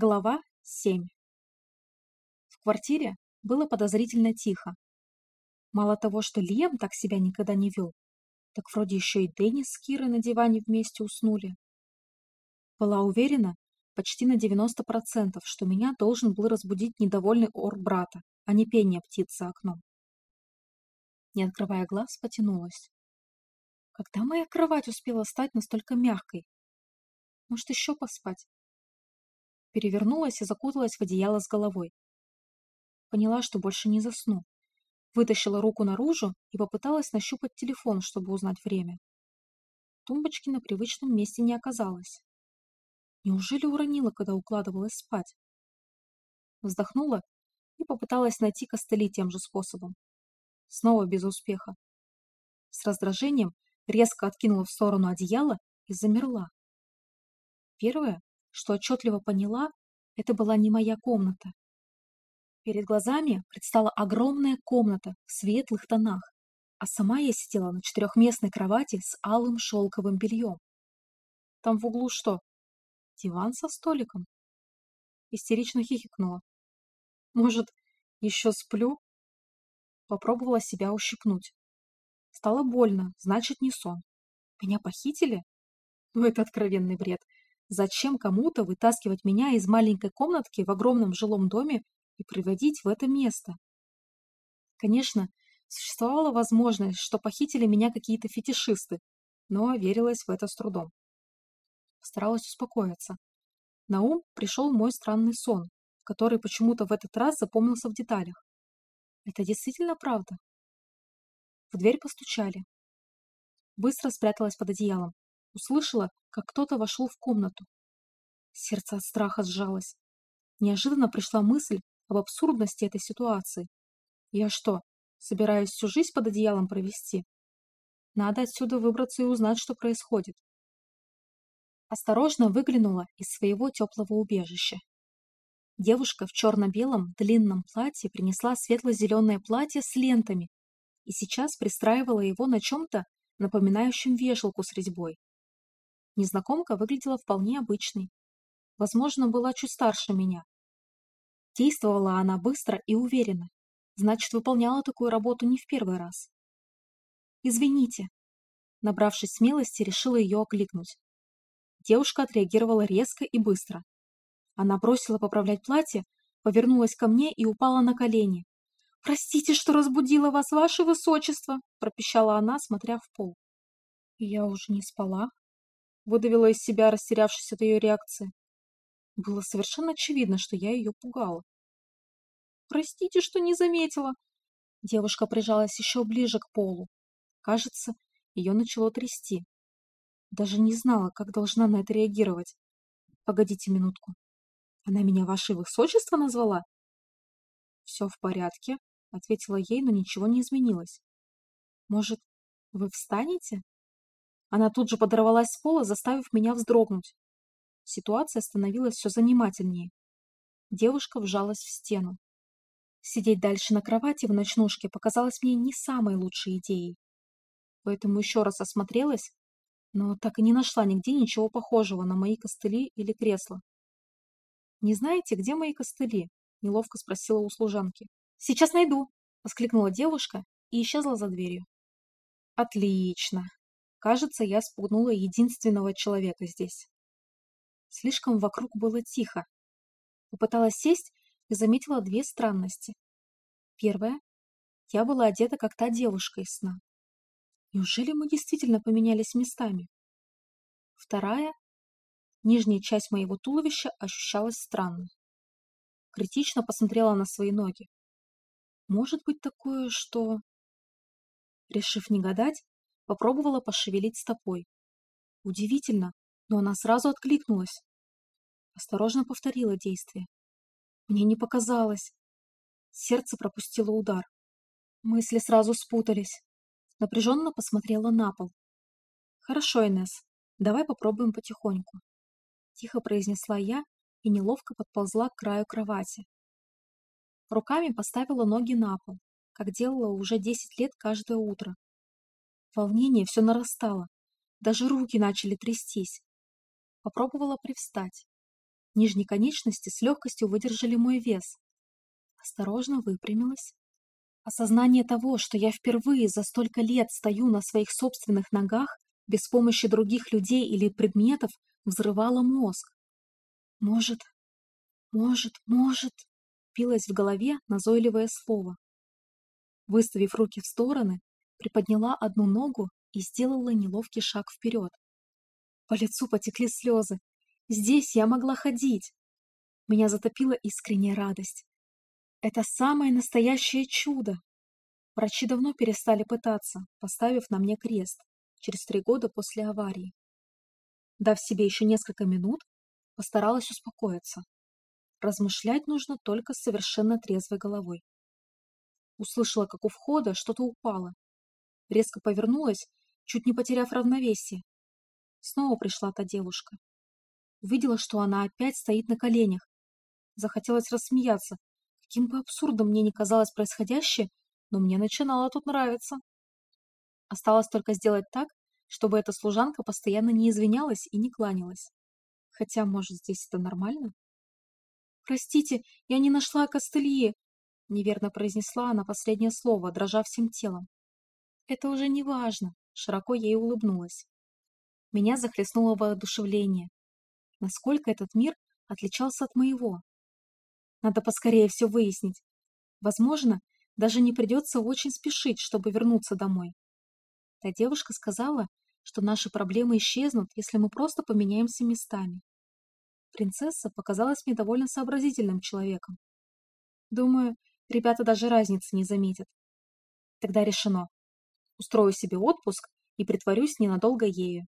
Глава 7 В квартире было подозрительно тихо. Мало того, что Лиам так себя никогда не вел, так вроде еще и Деннис с Кирой на диване вместе уснули. Была уверена почти на 90%, что меня должен был разбудить недовольный ор брата, а не пение птицы окном. Не открывая глаз, потянулась. Когда моя кровать успела стать настолько мягкой? Может, еще поспать? Перевернулась и закуталась в одеяло с головой. Поняла, что больше не засну. Вытащила руку наружу и попыталась нащупать телефон, чтобы узнать время. Тумбочки на привычном месте не оказалось. Неужели уронила, когда укладывалась спать? Вздохнула и попыталась найти костыли тем же способом. Снова без успеха. С раздражением резко откинула в сторону одеяло и замерла. Первое, что отчетливо поняла, это была не моя комната. Перед глазами предстала огромная комната в светлых тонах, а сама я сидела на четырехместной кровати с алым шелковым бельем. Там в углу что? Диван со столиком? Истерично хихикнула. Может, еще сплю? Попробовала себя ущипнуть. Стало больно, значит, не сон. Меня похитили? Ну, это откровенный бред. Зачем кому-то вытаскивать меня из маленькой комнатки в огромном жилом доме и приводить в это место? Конечно, существовала возможность, что похитили меня какие-то фетишисты, но верилась в это с трудом. Старалась успокоиться. На ум пришел мой странный сон, который почему-то в этот раз запомнился в деталях. Это действительно правда? В дверь постучали. Быстро спряталась под одеялом. Услышала, как кто-то вошел в комнату. Сердце от страха сжалось. Неожиданно пришла мысль об абсурдности этой ситуации. Я что, собираюсь всю жизнь под одеялом провести? Надо отсюда выбраться и узнать, что происходит. Осторожно выглянула из своего теплого убежища. Девушка в черно-белом длинном платье принесла светло-зеленое платье с лентами и сейчас пристраивала его на чем-то, напоминающем вешалку с резьбой. Незнакомка выглядела вполне обычной. Возможно, была чуть старше меня. Действовала она быстро и уверенно. Значит, выполняла такую работу не в первый раз. «Извините». Набравшись смелости, решила ее окликнуть. Девушка отреагировала резко и быстро. Она бросила поправлять платье, повернулась ко мне и упала на колени. «Простите, что разбудила вас, ваше высочество!» – пропищала она, смотря в пол. я уже не спала, выдавила из себя, растерявшись от ее реакции. Было совершенно очевидно, что я ее пугала. «Простите, что не заметила!» Девушка прижалась еще ближе к полу. Кажется, ее начало трясти. Даже не знала, как должна на это реагировать. Погодите минутку. Она меня ваше высочество назвала? Все в порядке, ответила ей, но ничего не изменилось. Может, вы встанете? Она тут же подорвалась с пола, заставив меня вздрогнуть. Ситуация становилась все занимательнее. Девушка вжалась в стену. Сидеть дальше на кровати в ночнушке показалось мне не самой лучшей идеей. Поэтому еще раз осмотрелась, но так и не нашла нигде ничего похожего на мои костыли или кресла. «Не знаете, где мои костыли?» – неловко спросила у служанки. «Сейчас найду!» – воскликнула девушка и исчезла за дверью. «Отлично!» Кажется, я спугнула единственного человека здесь. Слишком вокруг было тихо. Попыталась сесть и заметила две странности. Первая. Я была одета, как та девушка из сна. Неужели мы действительно поменялись местами? Вторая. Нижняя часть моего туловища ощущалась странно. Критично посмотрела на свои ноги. Может быть такое, что... Решив не гадать, Попробовала пошевелить стопой. Удивительно, но она сразу откликнулась. Осторожно повторила действие. Мне не показалось. Сердце пропустило удар. Мысли сразу спутались. Напряженно посмотрела на пол. «Хорошо, Инесс, давай попробуем потихоньку», — тихо произнесла я и неловко подползла к краю кровати. Руками поставила ноги на пол, как делала уже десять лет каждое утро, Волнение все нарастало. Даже руки начали трястись. Попробовала привстать. Нижние конечности с легкостью выдержали мой вес. Осторожно выпрямилась. Осознание того, что я впервые за столько лет стою на своих собственных ногах, без помощи других людей или предметов, взрывало мозг. Может, может, может, билось в голове назойливое слово. Выставив руки в стороны, приподняла одну ногу и сделала неловкий шаг вперед. По лицу потекли слезы. Здесь я могла ходить. Меня затопила искренняя радость. Это самое настоящее чудо. Врачи давно перестали пытаться, поставив на мне крест, через три года после аварии. Дав себе еще несколько минут, постаралась успокоиться. Размышлять нужно только с совершенно трезвой головой. Услышала, как у входа что-то упало. Резко повернулась, чуть не потеряв равновесие. Снова пришла та девушка. Увидела, что она опять стоит на коленях. Захотелось рассмеяться. Каким бы абсурдом мне ни казалось происходящее, но мне начинало тут нравиться. Осталось только сделать так, чтобы эта служанка постоянно не извинялась и не кланялась. Хотя, может, здесь это нормально? «Простите, я не нашла костылье», — неверно произнесла она последнее слово, дрожа всем телом. «Это уже не важно», — широко ей улыбнулась. Меня захлестнуло воодушевление. Насколько этот мир отличался от моего? Надо поскорее все выяснить. Возможно, даже не придется очень спешить, чтобы вернуться домой. Та девушка сказала, что наши проблемы исчезнут, если мы просто поменяемся местами. Принцесса показалась мне довольно сообразительным человеком. Думаю, ребята даже разницы не заметят. Тогда решено. Устрою себе отпуск и притворюсь ненадолго ею.